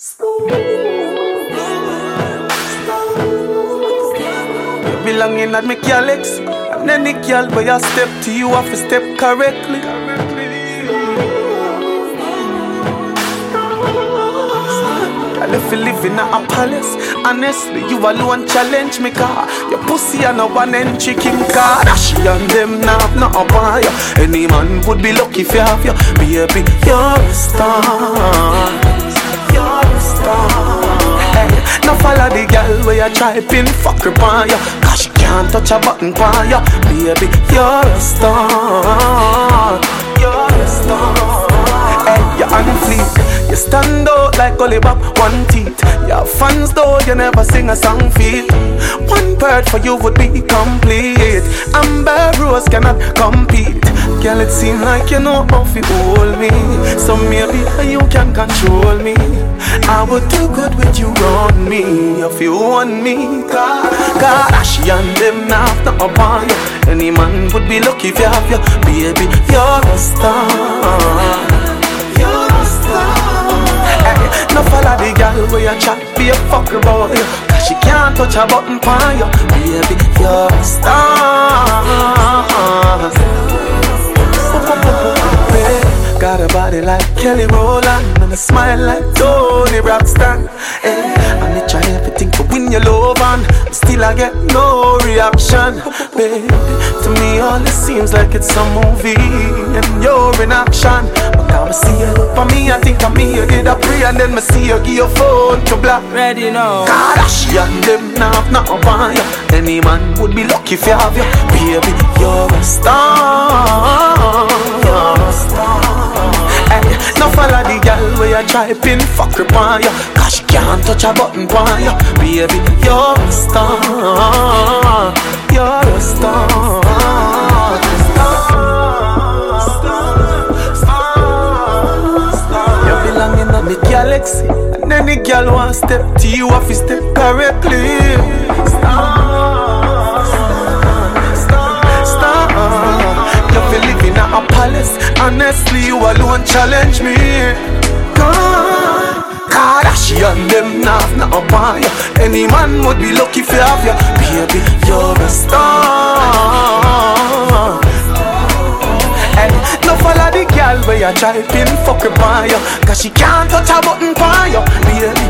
You belonging at me Alex And any girl where you step to you have to step correctly. Girl, if you live in a palace Honestly, you alone challenge me car. Your pussy and a one entry king Kardashian them now have not upon you Any man would be lucky if you have your Baby, you're a star where you try pin fuck her on ya Cause she can't touch a button on ya Baby, you're a star. You're a star. Hey, you're on fleek You stand out like Olibop, one teeth. Your fans though, you never sing a song feel One bird for you would be complete. Amber Rose cannot compete. Girl, it seem like you know how to hold me. So maybe you can control me. I would do good with you on me You want me God, Kardashian them now not upon you Any man would be lucky if you have you Baby, you're a star. You're a star. Hey, no follow the girl where you chat Be a fucker boy Cause she can't touch a button for you Baby, you're a star. Got a body like Kelly Rowland And a smile like Toni Braxton. Hey, And me try win your love and Still I get no reaction. Baby, to me all it seems like it's a movie And you're in action. But come see you look for me I think me you did a pray And then me see you give your phone to black. Ready now. Kardashian them now have not you Any man would be lucky if you have you. Baby, you're a star try pin fuck her on she can't touch a button on you Baby, you're a star You're a star in a galaxy And any girl want step to you to step correctly Star, star, star You feel live in a palace Honestly, you alone challenge me God, Kardashian them have not upon you Any man would be lucky if you have you Baby, you're a star Hey, no follow the girl where you try pin fuck on you Cause she can't touch a button on you Baby,